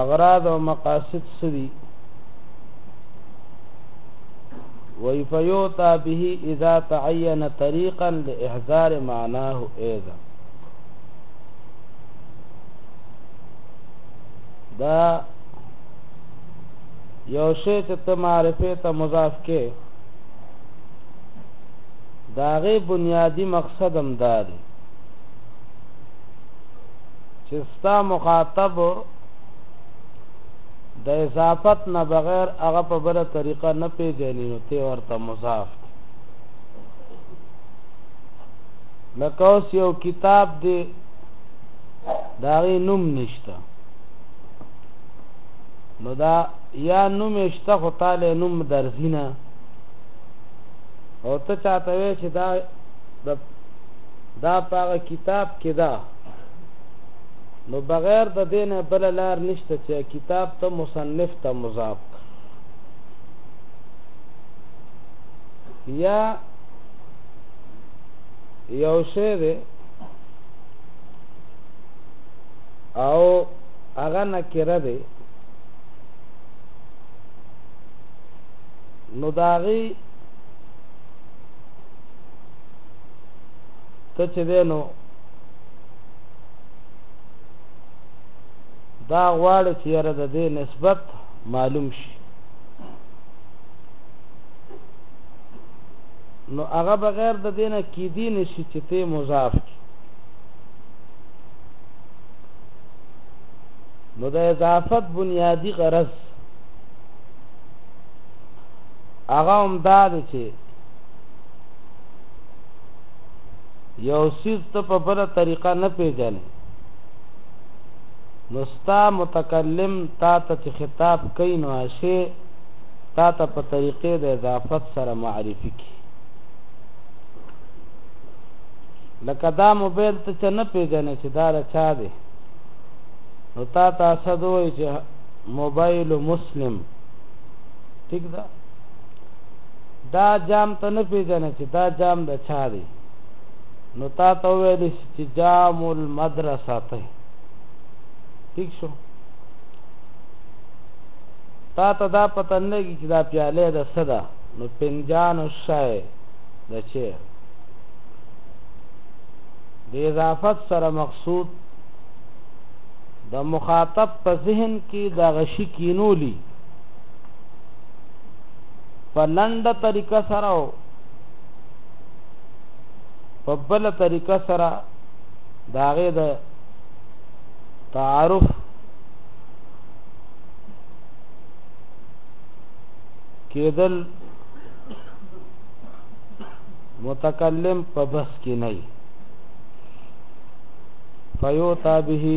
اغراض او مقاصد سری وی فیوتا به اذا تعین طریقا لاحضار معناه ایضا دا یو شی چې ته معرفه ته مضاف کې داغه بنیادی مقصد هم دا دی ستا مخاطب د اضافت نه بغیر هغه په بل طریقه نه پیژني نو ته ورته مضاف لکه اوس یو کتاب دی داغي نوم نشته نو دا یا نوم اشته خو تعالی نوم درزینه او ته چاته وې چې دا دا پاغه کتاب کې دا نو بغیر د دې نه بله لار نشته چې کتاب ته مصنف ته مضاف یا یو شی دی او هغه نکره دی نو داغي ته چې دی نو دا غواړي چې یاره د دې نسبت معلوم شي نو هغه بغیر د دینه کې دی نشي چې ته مضاف کی نو د اضافت بنیادی غرض هغه هم دا دی چې یو څیز ته په بل طریقه نه پیژنې نو ستا متکلم تا ته چې خطاب کوي نو شی تا ته په طریقې د اضافت سره معرفي کی لکه دا موبایل ته چې نه پیژنې چې دا چا دی نو تا ته اسد وایي چې موبایل مسلم ٹھیک ده دا جام ته نه پیژنې چې دا جام د چا دی نو تا ته ویل شي چې جام المدرسه ته ٹھیک شو تا ته دا پته نه لګي چې دا پیاله د څه ده نو پنجان الشای د چه د اضافت سره مقصود د مخاطب په ذهن کې د غشي کینولی په لنډه طریقه سره او په بل طریقه سره داغه د تعارف کېدل متکلم په بس کې نه فیوتا به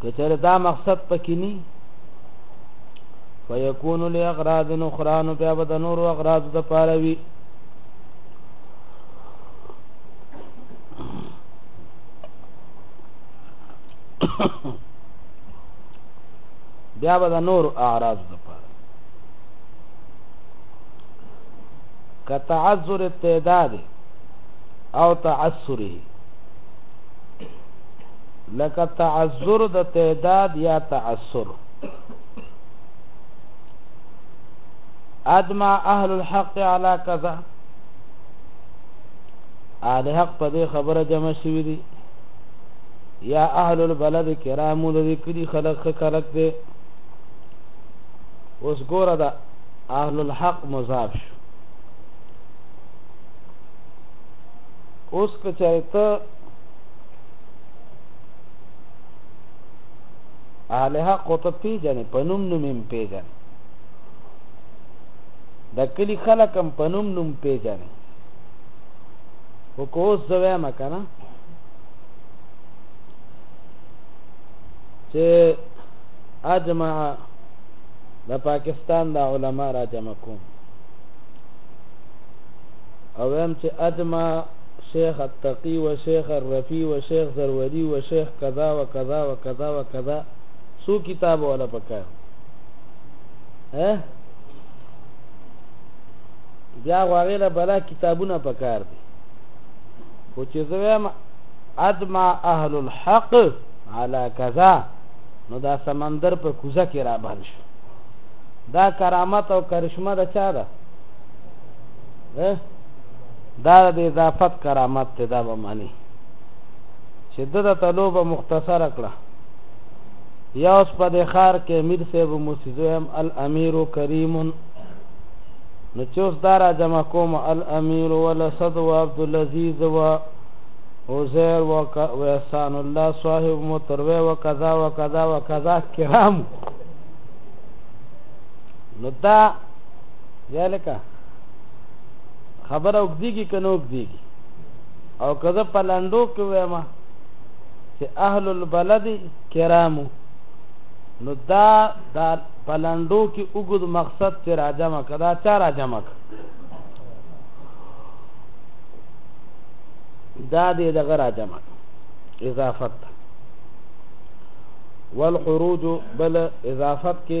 که چېرې دا مقصد پکې ني فیکون لاغراض اخرى نو بیا به د نور اغراض د پاره وي بیا به د نور اعراض د پاره که تعذر ابتداء او تعسره لکه تعذر د تعداد یا تعسر ادما اهل الحق على كذا اهل حق په دې خبره جمع شوی دي یا اهل البلد کرام د دې کلی خلق خلق دي اوس ګوره دا اهل الحق مضاف شو اوس که چرته اهل حق ته پیژنې په نوم نوم هم پیژنې د کلی خلک هم په نوم نوم پیژنې خو که اوس زه وایم که نه چې اجمع د پاکستان د علما را جمع کوم او هم چې اجمع شیخ التقی و شیخ الرفی و شیخ زروری و شیخ کذا و کذا و کذا و کذا څو کتابه ولا پکار ها بیا هغه له بلا کتابونه پکار دي خو چې زویم ادما اهل الحق على کذا نو دا سمندر په کوزه کې را باندې شو دا کرامت او کرشمه د چا ده دا د اضافت کرامت ته دا به معنی چې د د طلوبه مختصره کړه یا اوس په د خار کې امیر صاحب موسیزویم الامیر کریم نو چې اوس دا را جمع کوم الامیر ولسد و عبدالعزیز و عزیر و احسان الله صاحب متروی و کذا و کذا و کذا کرام نو دا یا لکه خبره اوږدیږي که نه اوږدیږي او که زه په لنډو کې ویم چې اهل البلد کرامو نو دا دا په لنډو کې اوږد مقصد چې راجمه که دا چا راجمه که دا دې دغه راجمه اضافت ده والخروج بل اضافت کې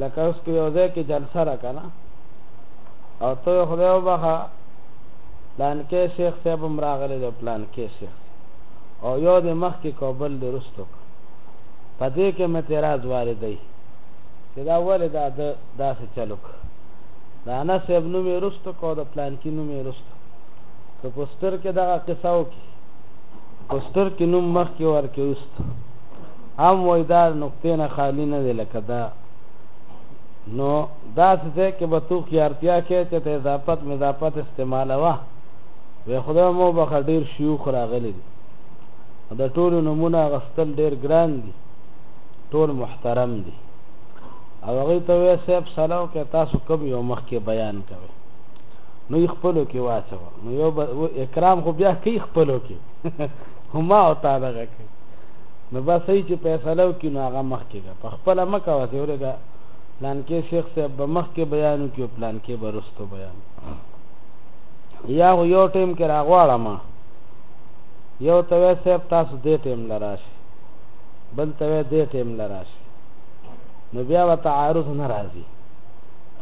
لکه اوس کې یو ځای کې جلسه را کنه او ته خدای وبخه پلان کې شیخ صاحب هم راغلی دی پلان کې شیخ او یو د مخ کې کوبل درستو په دې کې مې اعتراض واردوي چې دا ولې دا داسې چلوک د انس صاحب نوم یې رستو کو د پلان کې نوم یې رستو که پوسټر کې دغه قصه وکړي پوسټر کې نوم مخکې ورکې وستو هم وایي دا له نکتې نه خالي نه دی لکه دا نو داسې ځای کې به تو خیارتیا کې چې ته اضافت مضافت استعمالوه وی خدای مو بخه ډیر شیوخ راغلی دی د ټولو نمونه غستل ډیر ګران دي ټول محترم دي او هغه ته وی صاحب سلام کې تاسو کوم یو مخ کې بیان کوي نو خپلو کې واچو نو یو اکرام خو بیا کې خپلو کې هما او تعالی کې نو بس صحیح چې فیصله وکړي نو هغه مخکې ده په خپله مه کوه چې ورېږه پلانکې شیخ صاحب به مخکې بیان وکړي او پلانکې به وروستو بیان یا خو یو ټایم کې راغواړم یو ته وایي صاحب تاسو دې ټایم له راشي بل ته وایي دې ټایم له راشي نو بیا به تعارض نه راځي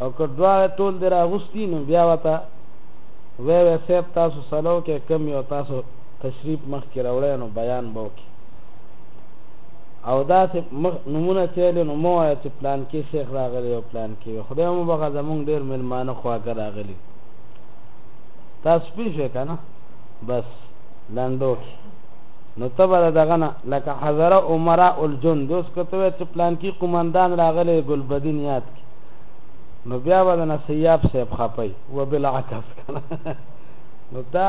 او که دواړه ټول دې راغوستي نو بیا به ته وایي صاحب تاسو سلو کې کم یو تاسو تشریف مخکې راوړی نو بیان به وکړي او داسې مخ نمونه چې ویلې نو مه وایه چې پلانکي شیخ راغلی او پلانکي وي خدای مو بخښه زمونږ ډېر مېلمانه خواږه راغلي تاسو پوه شوې که نه بس لنډو کې نو ته به د دغه نه لکه حضره عمرا الجند اوس که ته وایې چې پلانکي قومندان راغلی ګلبدین یاد کې نو بیا به د نه سیاب صاحب خپه وي وبالعکس که نه نو دا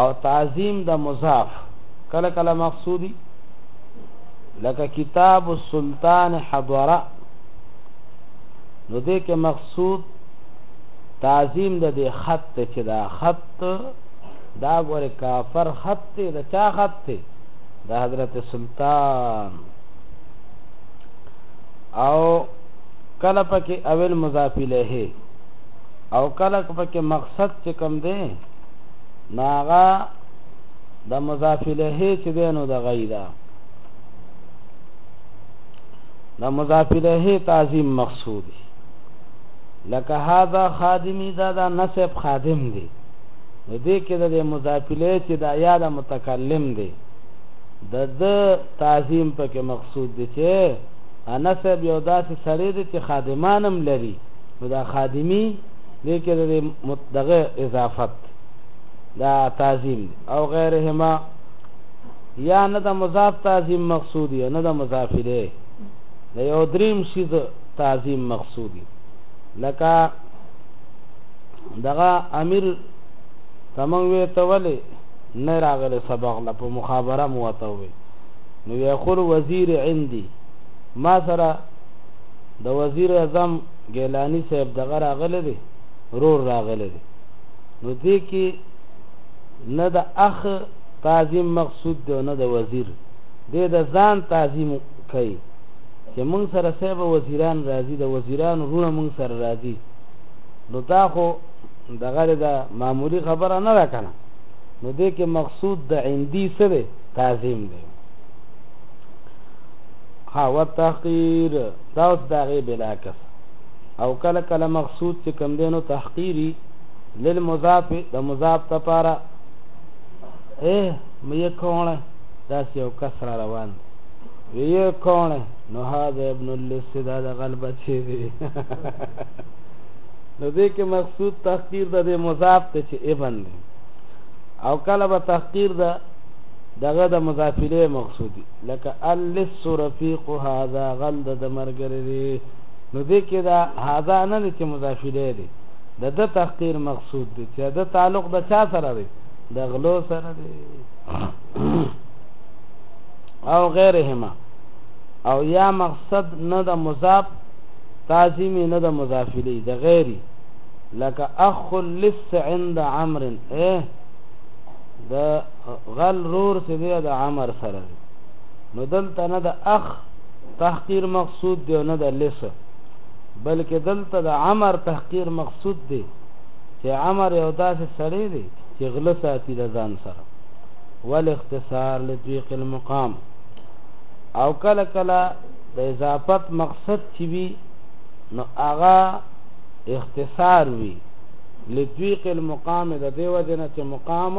او تعظیم د مضاف کله کله مقصودی لکه کتاب السلطان حضره نو دې کې مقصود تعظیم د دې خط ته چې دا خط دا ګوره کافر خط ته دا چا خط ته د حضرت سلطان او کله پکې اول مضاف الیه او کله پکې مقصد چې کوم دی نو هغه د مضاف الیه چې دی نو د غی ده د مضاف الیه تعظیم مقصود لکه هاذا خادمی دا دا نسب خادم دی نو دې کې د مضاف الیه چې دا یا د متکلم دی د د تعظیم پکې مقصود دی چې انسب یو داسې سړی دی چې خادمانم لري نو دا خادمي دې کې د دغه اضافت دا تعظیم دی او غیرهما یا نه د مضاف تعظیم مقصود یا نه د مضاف الیه د یو دریم شي د تعظیم مقصود لکه دغه امیر تمنګ وی ته ولې نه راغله سبق لا په مخابره مو وته وی نو یې خور وزیر عندي ما سره د وزیر اعظم ګیلانی صاحب دغه راغلی دی رور راغلی دی نو دې کې نه د اخ تعظیم مقصود دی نه د وزیر دې د ځان تعظیم کوي چې مونږ سره صاحب وزیران راځي د وزیرانو رونه مونږ سره راځي نو دا خو دغه د معمولی خبره نه ده کنه نو دې کې مقصود د عندي سره تعظیم دی ها والتحقیر دا اوس د هغې بلاکس او کله کله مقصود چې کوم دی نو تحقیري للمضاف د مضاف لپاره اے مې کونه داسې یو کس را روان دی ویه کونه نو هذا ابن اللس دا د غل بچی دی نو دې کې مقصود تحقیر د دې مضاف ته چې ابن دی او کله به تحقیر د دغه د مضاف الیه مقصودی لکه اللص رفیق هذا غل د ده مرګری دی نو دې کې دا هذا نه دی چې مضاف الیه دی د ده تحقیر مقصود دی چې د تعلق د چا سره دی د غلو سره دی او غیرهما او یا مقصد نه د مضاف تعظیم نه د مضاف الیه د غیری لکه اخ اللص عند عمرو ايه د غل رور چې دی د عمر سره دی نو دلته نه د اخ تحقیر مقصود دی نه د لس بلکې دلته د عمر تحقیر مقصود دی چې عمر یو داسې سړی دی چې غله ساتي د ځان سره ول اختصار لتویق المقام او کله کله د اضافت مقصد چې وي نو هغه اختصار وي لتویق المقام د دیو جن چې مقام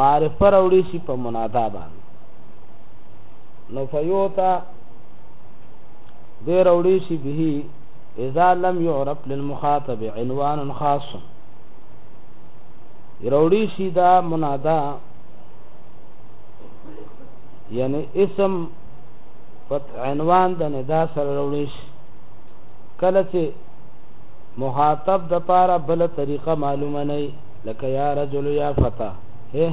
معرفه راوړي شي په منادا باندې نو فیوتا دې راوړي شي به اذا لم يعرف للمخاطب عنوان خاص راوړي شي دا منادا یعنی اسم فت عنوان د ندا سره راوړي شي کله چې مخاطب د پاره بل طریقه معلومه نه لکه یا رجل یا فتا هه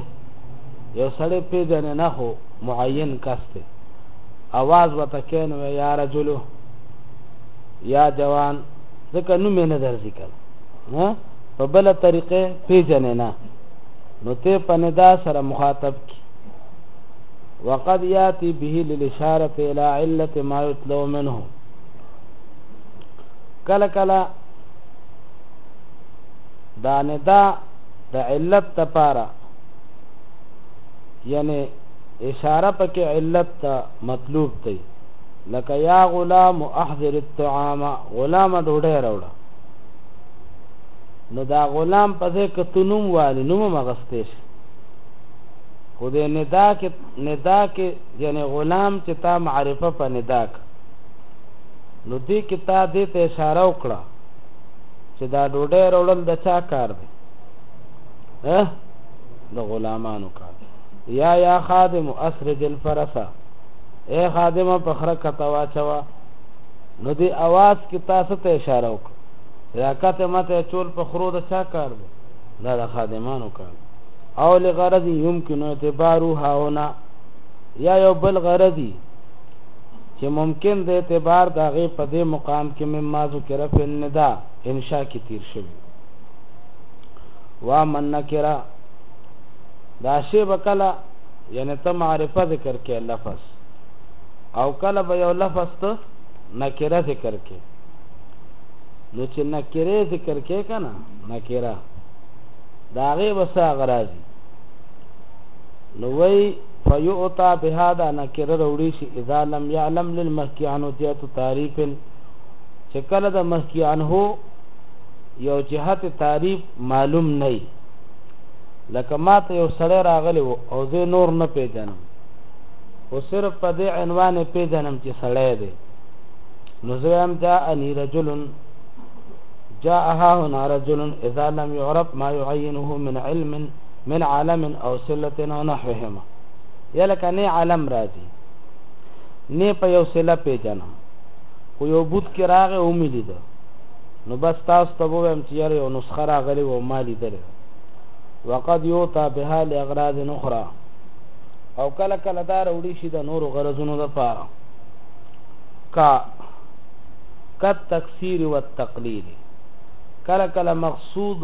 یو سړی پیژنې نه خو معین کس دی اواز وته کین و یا رجل یا جوان ځکه نوم نه در ذکر نه په بل طریقې پیژنې نه نو ته په ندا سره مخاطب کی وقد یاتی به للاشاره الى عله ما يطلب منه کله کله دا ندا د علت لپاره یعنی اشاره پکې علت ته مطلوب دی لکه یا غلام احضر الطعام غلام ډوډۍ راوړه نو دا غلام په ځای کې تنوم والی نوم مغستې شي خو دې ندا کې ندا کې یعنی غلام چې تا معرفه په ندا کې نو دې کې تا دې ته اشاره وکړه چې دا ډوډۍ راوړل د چا کار دی اه د غلامانو کار یا یا خادم اسرج الفرسا اے خادم په خره کته واچوا نو دی आवाज کې تاسو ته اشاره وکړه دا کته ماته چول په خرو د چا کار دی دا د خادمانو کار او لغرض يمكن اعتبارها هنا یا یو بل غرضی چې ممکن د اعتبار د هغې په دې مقام کې مما ذکر فی الندا انشاء کې تیر شوی وا من نکره دا شی به کله یعنی ته معرفه ذکر کې لفظ او کله به یو لفظ ته نکره ذکر کې نو چې نکره ذکر کې که نه نکره د هغې به څه هغه راځي نو وایي فیؤتی بها دا نکره راوړي شي اذا لم يعلم للمحکي عنه جهت تعریف چې کله د محکي عنه یو جهت تعریف معلوم نه وي لکه ما ته یو سړی راغلی و او زه نور نه پیژنم خو صرف په دې عنوان پیژنم چې سړی دی نو زه وایم جاءني رجل جاء ها هنا رجل اذا لم يعرف ما يعينه من علم من علم او صلت او نحوهما یا لکه نه علم راځي نه په یو صله پیژنم خو یو بوت کې راغې او مې لیده نو بس تاسو ته ووایم چې یاره یو نسخه راغلې و ما لیدلې وقد یوتا بها لاغراض اخرى او کله کله دا وروړي شي د نورو غرضونو لپاره کا کت تکثیر و تقلید کله کله مقصود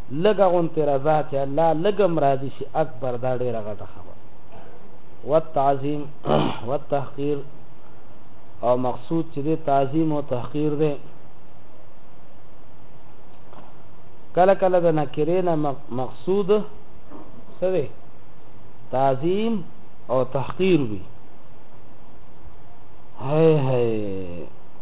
لږه غونتې رضا چې الله لږ هم راضي شي اکبر دا ډېره غټه خبره والتعظیم والتحقیر او مقصود چې د تعظیم او تحقیر دی کله کله د نکرې نه مقصود څه دی تعظیم او تحقیر وي هاي هاي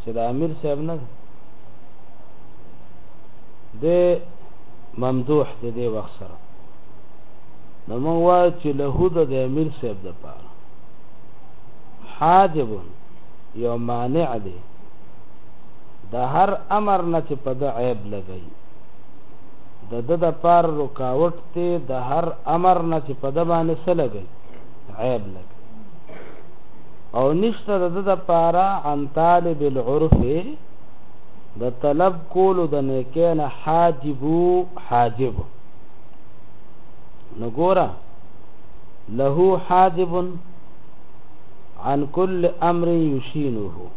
چې د امیر صاحب نه دی د ممدوح د دې وخت سره نو موږ وایو چې له د د امیر صاحب د پاره حاجب یو مانع دی د هر امر نه چې په د عیب لګی د د د پار رکاوټ ته د هر امر نه چې په د باندې سره لګی عیب لګی او نشته د ده دپاره عن طالب العرف د طلب کولو د نیکۍ نه حاجب حاجب نو ګوره له حاجب عن كل امر يشينه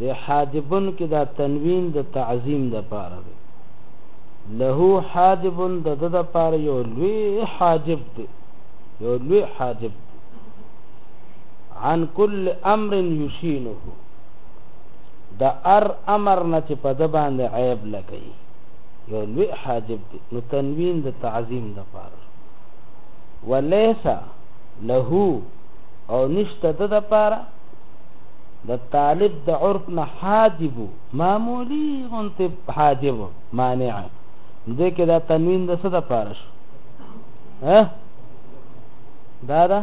د حاجبن کې دا تنوین د تعظیم د پاره دی له حاجبن د د پاره یو لوی حاجب دی یو لوی حاجب دی عن کل امر یشینه د ار امر نه چې په د باندې عیب لګي یو لوی حاجب دی نو تنوین د تعظیم د پاره وليس له او نشته د د پاره د طالب د عرف نه حاجب معمولی انت حاجب مانع دې کې دا تنوین د څه د پاره شو ها دا دا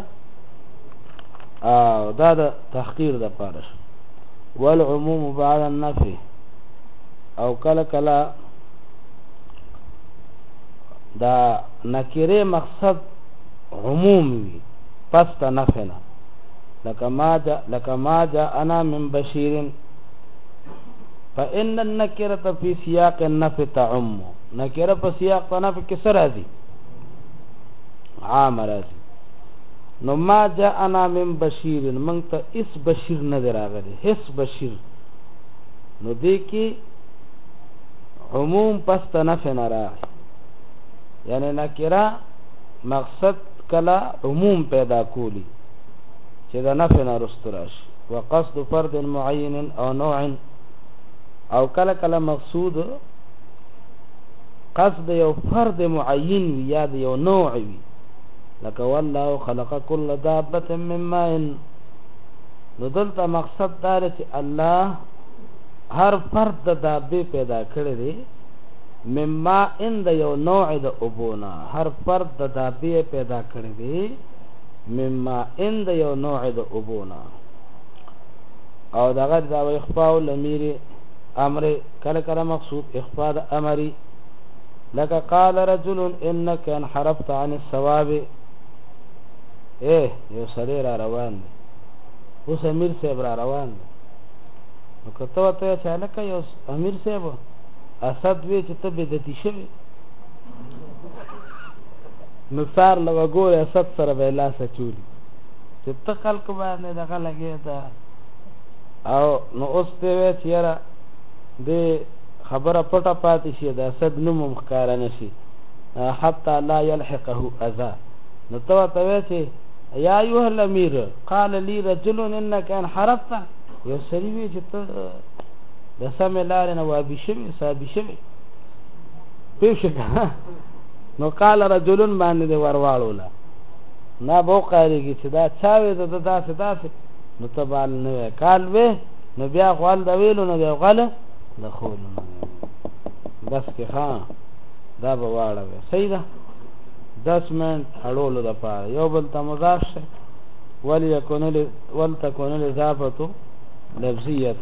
او دا د تحقیر د پاره شو والعموم بعد النفي او کله کله دا نکره مقصد عموم وي پس ته نفي نه لکه ما جاء لکه ما جاء انا من بشير فان النكره في سياق النفي تعم نکره په سیاق په نفي کې سره راځي عام راځي نو ما جاءنا من بشیر موږ ته هیڅ بشیر نه دی راغلی هیڅ بشیر نو دې کې عموم پس ته نفع نه راغی یعنی نکره مقصد کله عموم پیدا کولی چې د نفع نه رست راشي وقصد فرد معین او نوع او کله کله مقصود قصد د یو فرد معین وي یا د یو نوع وي لکه والله خلق کل دابة من ماء نو دلته مقصد دا دی چې الله هر فرد د دابې پیدا کړی دی مما ان د یو نوع د اوبونه هر فرد د دابې پیدا کړی دی مما ان د یو نوع د اوبونه او دغه دا اخفاء الامیر امر کله کله مقصود اخفاء د امری لکه قال رجل انك انحرفت عن الثواب اے یو سړی را روان دی اوس امیر صاحب را روان دی نو کته وته چې لکه یو امیر صاحب اسد وی چې ته بدتی شوی نو سار لو ګور اسد سره به لاس چولی چې ته خلق باندې دغه لګې دا او نو اوس ته وی چې یاره دې خبره پټه پاتې شي، د اسد نوم هم ښکاره نه شي، حتی لا یلحقه اذی، نو ته ورته وایه چې، یا ایها الامیر قال لی رجل انک انحرفت، یو سړي ویې چې ته د سمې لارې نه وابي شوې، سابي شوې، پوه شوې که نه؟ نو قال رجلون باندې دې ورواړوله دا به وقارېږي چې دا چا وې د ده داسې داسې نو ته به نه وې قال وې نو بیا غوال د ویلو نه دی غل د خولو نه بس کې ها دا به واړه وي صحیح ده 10 منټ اړولو د پاره یو بل ته مضاف شي وليكن ولتكن الاضافه لفظيه